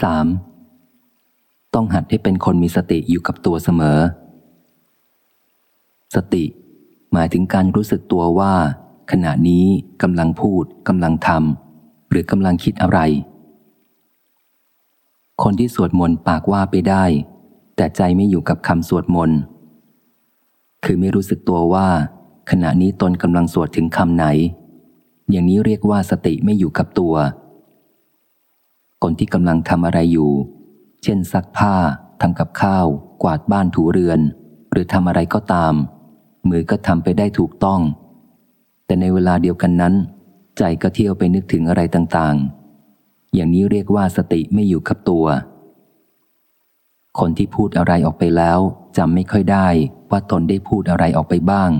3. ต้องหัดให้เป็นคนมีสติอยู่กับตัวเสมอ สติ หมายถึงการรู้สึกตัวว่า ขณะนี้กำลังพูดกำลังทำหรือกำลังคิดอะไร คนที่สวดมนต์ปากว่าไปได้ แต่ใจไม่อยู่กับคำสวดมนต์คือไม่รู้สึกตัวว่า ขณะนี้ตนกำลังสวดถึงคำไหน อย่างนี้เรียกว่าสติไม่อยู่กับตัว คนที่กำลังทำอะไรอยู่ เช่นซักผ้าทำกับข้าว กวาดบ้านถูเรือน หรือทำอะไรก็ตาม มือก็ทำไปได้ถูกต้อง แต่ในเวลาเดียวกันนั้น ใจก็เที่ยวไปนึกถึงอะไรต่างๆ อย่างนี้เรียกว่าสติไม่อยู่กับตัว คนที่พูดอะไรออกไปแล้วจำไม่ค่อยได้ว่าตนได้พูดอะไรออกไปบ้าง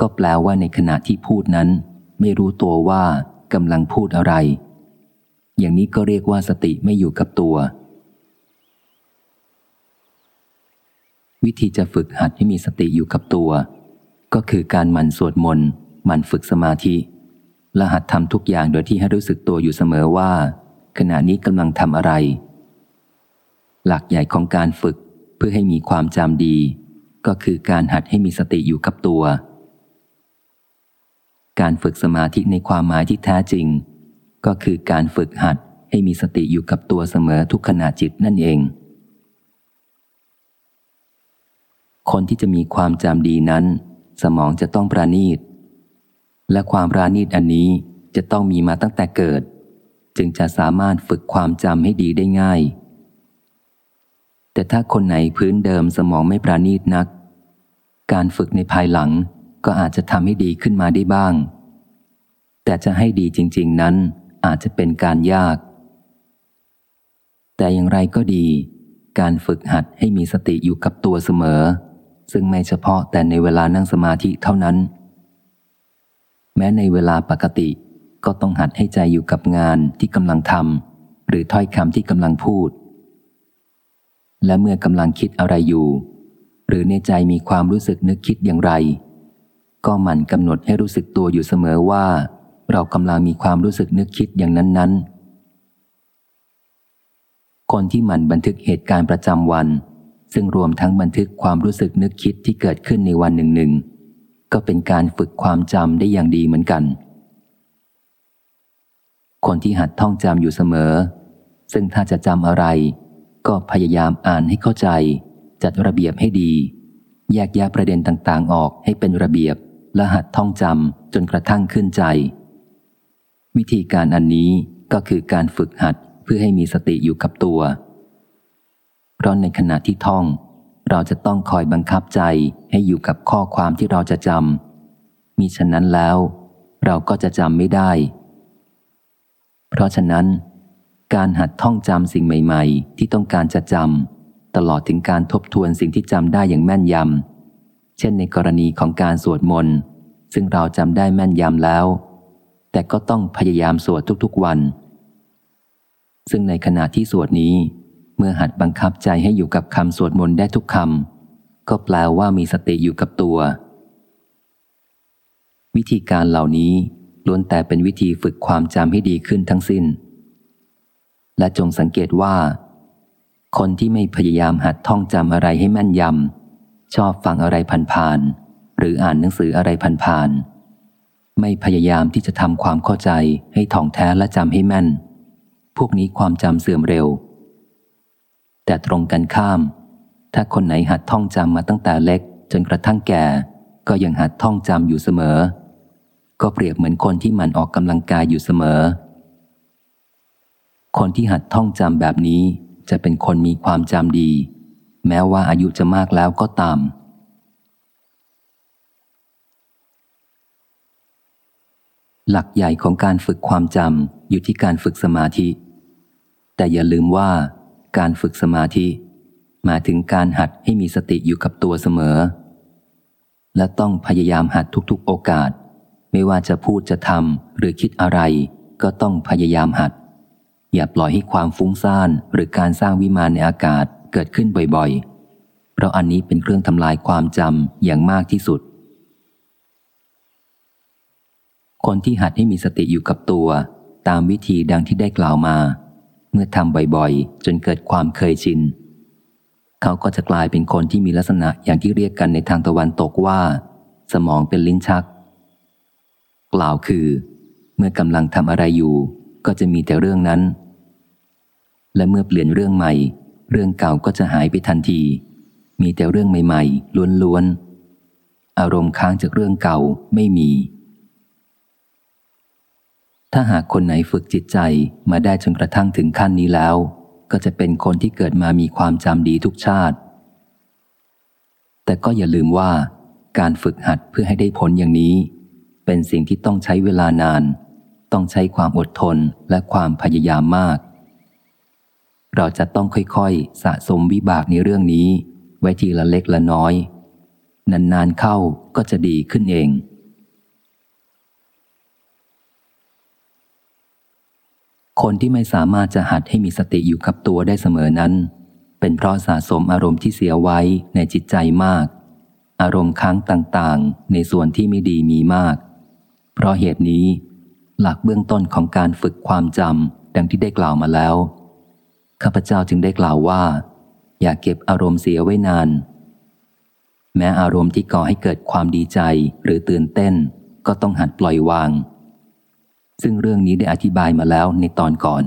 ก็แปลว่าในขณะที่พูดนั้น ไม่รู้ตัวว่ากำลังพูดอะไร อย่างนี้ก็เรียกว่าสติไม่อยู่กับตัว วิธีจะฝึกหัดให้มีสติอยู่กับตัว ก็คือการหมั่นสวดมนต์หมั่นฝึกสมาธิ และหัดทำทุกอย่างโดยที่ให้รู้สึกตัวอยู่เสมอว่า ขณะนี้กำลังทำอะไร หลักใหญ่ของการฝึกเพื่อให้มีความจำดี ก็คือการหัดให้มีสติอยู่กับตัว การฝึกสมาธิในความหมายที่แท้จริง ก็คือการฝึกหัดให้มีสติอยู่กับตัวเสมอทุกขณะจิตนั่นเอง คนที่จะมีความจำดีนั้น สมองจะต้องประณีต และความปราณีตอันนี้จะต้องมีมาตั้งแต่เกิด จึงจะสามารถฝึกความจำให้ดีได้ง่าย แต่ถ้าคนไหนพื้นเดิมสมองไม่ปราณีตนัก การฝึกในภายหลังก็อาจจะทำให้ดีขึ้นมาได้บ้าง แต่จะให้ดีจริง ๆนั้น อาจจะเป็นการยาก แต่อย่างไรก็ดี การฝึกหัดให้มีสติอยู่กับตัวเสมอ ซึ่งไม่เฉพาะแต่ในเวลานั่งสมาธิเท่านั้น แม้ในเวลาปกติก็ต้องหัดให้ใจอยู่กับงานที่กำลังทำหรือถ้อยคำที่กำลังพูด และเมื่อกำลังคิดอะไรอยู่ หรือในใจมีความรู้สึกนึกคิดอย่างไร ก็หมั่นกำหนดให้รู้สึกตัวอยู่เสมอว่า เรากำลังมีความรู้สึกนึกคิดอย่างนั้น ๆ คนที่หมั่นบันทึกเหตุการณ์ประจำวัน ซึ่งรวมทั้งบันทึกความรู้สึกนึกคิดที่เกิดขึ้นในวันหนึ่งหนึ่งก็เป็นการฝึกความจำได้อย่างดีเหมือนกัน คนที่หัดท่องจำอยู่เสมอ ซึ่งถ้าจะจำอะไร ก็พยายามอ่านให้เข้าใจ จัดระเบียบให้ดี แยกแยะประเด็นต่างๆ ออกให้เป็นระเบียบและหัดท่องจำจนกระทั่งขึ้นใจ วิธีการอันนี้ก็คือการฝึกหัดเพื่อให้มีสติอยู่กับตัว เพราะในขณะที่ท่อง เราจะต้องคอยบังคับใจให้อยู่กับข้อความที่เราจะจำมิฉะนั้นแล้ว เราก็จะจำไม่ได้ เพราะฉะนั้น การหัดท่องจำสิ่งใหม่ ๆ ที่ต้องการจะจำตลอดถึงการทบทวนสิ่งที่จำได้อย่างแม่นยำเช่นในกรณีของการสวดมนต์ซึ่งเราจำได้แม่นยำแล้ว แต่ก็ต้องพยายามสวดทุกๆวัน ซึ่งในขณะที่สวดนี้ เมื่อหัดบังคับใจให้อยู่กับคำสวดมนต์ได้ทุกคำก็แปลว่ามีสติอยู่กับตัว วิธีการเหล่านี้ล้วนแต่เป็นวิธีฝึกความจำให้ดีขึ้นทั้งสิ้น และจงสังเกตว่า คนที่ไม่พยายามหัดท่องจำอะไรให้แม่นยำชอบฟังอะไรผ่านๆหรืออ่านหนังสืออะไรผ่านๆ ไม่พยายามที่จะทำความเข้าใจให้ท่องแท้และจำให้แม่น พวกนี้ความจำเสื่อมเร็ว แต่ตรงกันข้าม ถ้าคนไหนหัดท่องจำมาตั้งแต่เล็ก จนกระทั่งแก่ ก็ยังหัดท่องจำอยู่เสมอ ก็เปรียบเหมือนคนที่มันออกกำลังกายอยู่เสมอ คนที่หัดท่องจำแบบนี้จะเป็นคนมีความจำดี แม้ว่าอายุจะมากแล้วก็ตาม หลักใหญ่ของการฝึกความจำอยู่ที่การฝึกสมาธิ แต่อย่าลืมว่าการฝึกสมาธิ หมายถึงการหัดให้มีสติอยู่กับตัวเสมอ และต้องพยายามหัดทุกๆโอกาส ไม่ว่าจะพูดจะทำหรือคิดอะไร ก็ต้องพยายามหัด อย่าปล่อยให้ความฟุ้งซ่านหรือการสร้างวิมานในอากาศเกิดขึ้นบ่อยๆ เพราะอันนี้เป็นเครื่องทำลายความจำอย่างมากที่สุด คนที่หัดให้มีสติอยู่กับตัว ตามวิธีดังที่ได้กล่าวมา เมื่อทำบ่อยๆ จนเกิดความเคยชิน เขาก็จะกลายเป็นคนที่มีลักษณะอย่างที่เรียกกันในทางตะวันตกว่า สมองเป็นลิ้นชัก กล่าวคือ เมื่อกำลังทำอะไรอยู่ ก็จะมีแต่เรื่องนั้น และเมื่อเปลี่ยนเรื่องใหม่ เรื่องเก่าก็จะหายไปทันที มีแต่เรื่องใหม่ ๆล้วนๆอารมณ์ค้างจากเรื่องเก่าไม่มี ถ้าหากคนไหนฝึกจิตใจมาได้จนกระทั่งถึงขั้นนี้แล้ว ก็จะเป็นคนที่เกิดมามีความจำดีทุกชาติ แต่ก็อย่าลืมว่า การฝึกหัดเพื่อให้ได้ผลอย่างนี้ เป็นสิ่งที่ต้องใช้เวลานาน ต้องใช้ความอดทนและความพยายามมาก เราจะต้องค่อยๆ สะสมวิบากในเรื่องนี้ ไว้ทีละเล็กละน้อย นานๆเข้าก็จะดีขึ้นเอง คนที่ไม่สามารถจะหัดให้มีสติอยู่กับตัวได้เสมอนั้น เป็นเพราะสะสมอารมณ์ที่เสียไว้ในจิตใจมาก อารมณ์ค้างต่างๆ ในส่วนที่ไม่ดีมีมาก เพราะเหตุนี้ หลักเบื้องต้นของการฝึกความจำดังที่ได้กล่าวมาแล้ว ข้าพเจ้าจึงได้กล่าวว่า อย่าเก็บอารมณ์เสียไว้นาน แม้อารมณ์ที่ก่อให้เกิดความดีใจหรือตื่นเต้น ก็ต้องหัดปล่อยวาง ซึ่งเรื่องนี้ได้อธิบายมาแล้วในตอนก่อน